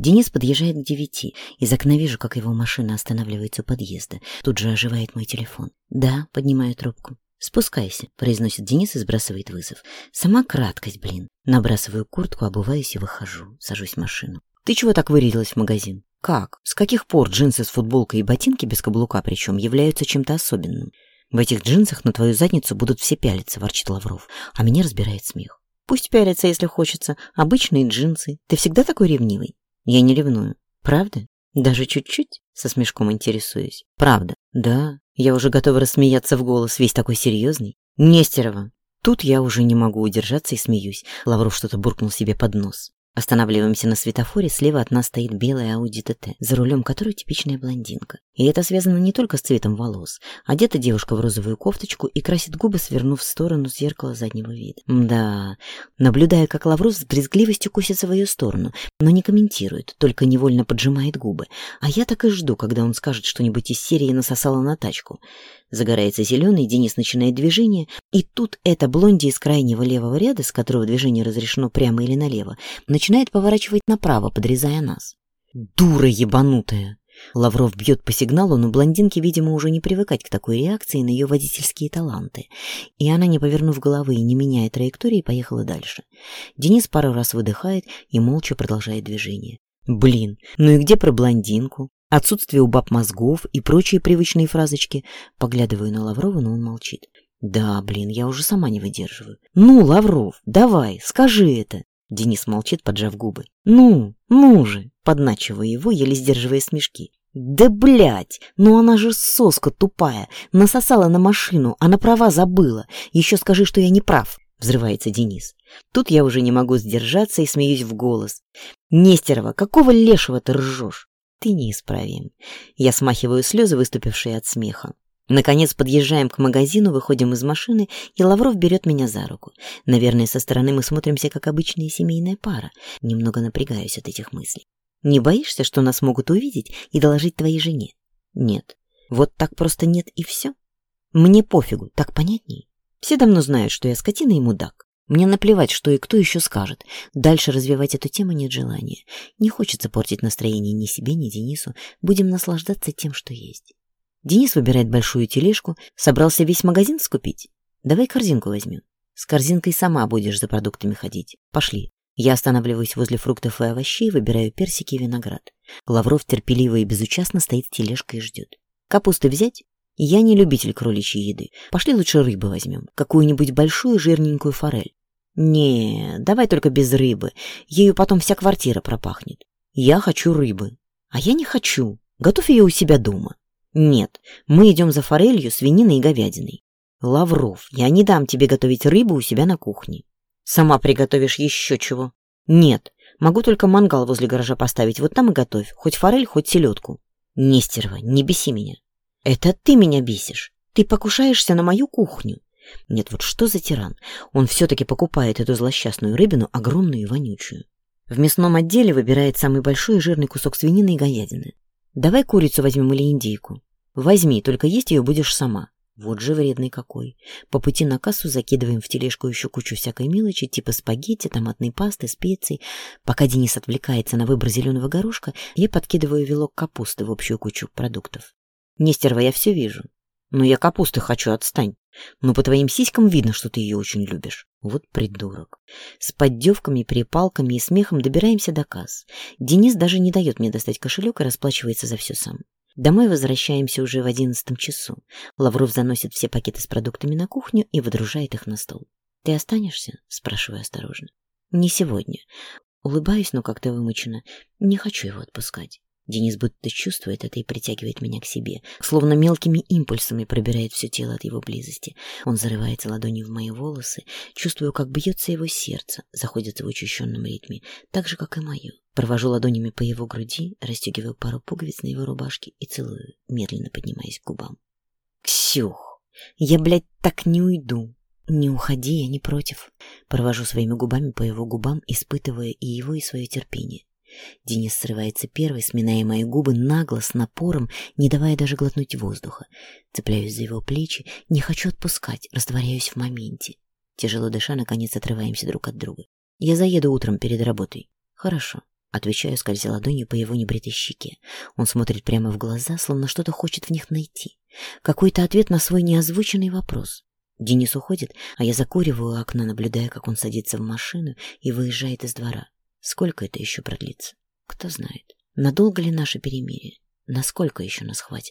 Денис подъезжает к девяти. Из окна вижу, как его машина останавливается у подъезда. Тут же оживает мой телефон. «Да», — поднимаю трубку. «Спускайся», — произносит Денис и сбрасывает вызов. «Сама краткость, блин». Набрасываю куртку, обуваюсь и выхожу. Сажусь в машину. «Ты чего так вырядилась в магазин?» «Как? С каких пор джинсы с футболкой и ботинки без каблука причем являются чем-то особенным?» «В этих джинсах на твою задницу будут все пялиться», — ворчит Лавров. А меня разбирает смех. «Пусть пялятся, если хочется. Обычные джинсы. Ты всегда такой ревнивый?» Я не ревную. Правда? Даже чуть-чуть? Со смешком интересуюсь. Правда? Да. Я уже готова рассмеяться в голос, весь такой серьезный. Нестерова. Тут я уже не могу удержаться и смеюсь. Лавров что-то буркнул себе под нос. Останавливаемся на светофоре, слева от нас стоит белая Audi TT, за рулем которой типичная блондинка. И это связано не только с цветом волос. Одета девушка в розовую кофточку и красит губы, свернув в сторону зеркала заднего вида. Да, наблюдая, как Лавров с брезгливостью косится в ее сторону, но не комментирует, только невольно поджимает губы. А я так и жду, когда он скажет что-нибудь из серии «насосала на тачку». Загорается зеленый, Денис начинает движение, и тут эта блонди из крайнего левого ряда, с которого движение разрешено прямо или налево, начинает начинает поворачивать направо, подрезая нас. «Дура ебанутая!» Лавров бьет по сигналу, но блондинке, видимо, уже не привыкать к такой реакции на ее водительские таланты. И она, не повернув головы и не меняя траектории, поехала дальше. Денис пару раз выдыхает и молча продолжает движение. «Блин, ну и где про блондинку? Отсутствие у баб мозгов и прочие привычные фразочки?» Поглядываю на Лаврова, но он молчит. «Да, блин, я уже сама не выдерживаю. Ну, Лавров, давай, скажи это!» Денис молчит, поджав губы. «Ну, ну же!» — подначивая его, еле сдерживая смешки. «Да блять! Ну она же соска тупая! Насосала на машину, а на права забыла! Еще скажи, что я не прав!» — взрывается Денис. Тут я уже не могу сдержаться и смеюсь в голос. «Нестерова, какого лешего ты ржешь?» «Ты неисправим!» Я смахиваю слезы, выступившие от смеха. Наконец подъезжаем к магазину, выходим из машины, и Лавров берет меня за руку. Наверное, со стороны мы смотримся, как обычная семейная пара. Немного напрягаюсь от этих мыслей. Не боишься, что нас могут увидеть и доложить твоей жене? Нет. Вот так просто нет и все. Мне пофигу, так понятней. Все давно знают, что я скотина и мудак. Мне наплевать, что и кто еще скажет. Дальше развивать эту тему нет желания. Не хочется портить настроение ни себе, ни Денису. Будем наслаждаться тем, что есть. Денис выбирает большую тележку, собрался весь магазин скупить. Давай корзинку возьмем. С корзинкой сама будешь за продуктами ходить. Пошли. Я останавливаюсь возле фруктов и овощей, выбираю персики и виноград. Лавров терпеливо и безучастно стоит с тележкой и ждет. Капусты взять? Я не любитель кроличьей еды. Пошли лучше рыбы возьмем. Какую-нибудь большую жирненькую форель. Не, давай только без рыбы. Ею потом вся квартира пропахнет. Я хочу рыбы. А я не хочу. Готовь ее у себя дома. Нет, мы идем за форелью, свининой и говядиной. Лавров, я не дам тебе готовить рыбу у себя на кухне. Сама приготовишь еще чего. Нет, могу только мангал возле гаража поставить, вот там и готовь, хоть форель, хоть селедку. Нестерова, не беси меня. Это ты меня бесишь. Ты покушаешься на мою кухню. Нет, вот что за тиран? Он все-таки покупает эту злосчастную рыбину, огромную и вонючую. В мясном отделе выбирает самый большой и жирный кусок свинины и говядины. Давай курицу возьмем или индейку. Возьми, только есть ее будешь сама. Вот же вредный какой. По пути на кассу закидываем в тележку еще кучу всякой мелочи, типа спагетти, томатной пасты, специй. Пока Денис отвлекается на выбор зеленого горошка, я подкидываю вилок капусты в общую кучу продуктов. Нестерва, я все вижу. Но я капусты хочу, отстань. Но по твоим сиськам видно, что ты ее очень любишь. Вот придурок. С поддевками, перепалками и смехом добираемся до касс. Денис даже не дает мне достать кошелек и расплачивается за все сам. Домой возвращаемся уже в одиннадцатом часу. Лавров заносит все пакеты с продуктами на кухню и выдружает их на стол. «Ты останешься?» – спрашиваю осторожно. «Не сегодня. Улыбаюсь, но как-то вымучена. Не хочу его отпускать. Денис будто чувствует это и притягивает меня к себе, словно мелкими импульсами пробирает все тело от его близости. Он зарывается ладонью в мои волосы, чувствую, как бьется его сердце, заходит в учащенном ритме, так же, как и мое. Провожу ладонями по его груди, расстегиваю пару пуговиц на его рубашке и целую, медленно поднимаясь к губам. «Ксюх, я, блядь, так не уйду!» «Не уходи, я не против». Провожу своими губами по его губам, испытывая и его, и свое терпение. Денис срывается первый, сминая мои губы нагло, с напором, не давая даже глотнуть воздуха. Цепляюсь за его плечи, не хочу отпускать, растворяюсь в моменте. Тяжело дыша, наконец отрываемся друг от друга. Я заеду утром перед работой. Хорошо. Отвечаю, скользя ладонью по его небритой щеке. Он смотрит прямо в глаза, словно что-то хочет в них найти. Какой-то ответ на свой неозвученный вопрос. Денис уходит, а я закуриваю окна, наблюдая, как он садится в машину и выезжает из двора. Сколько это еще продлится? Кто знает. Надолго ли наше перемирие? Насколько еще нас хватит?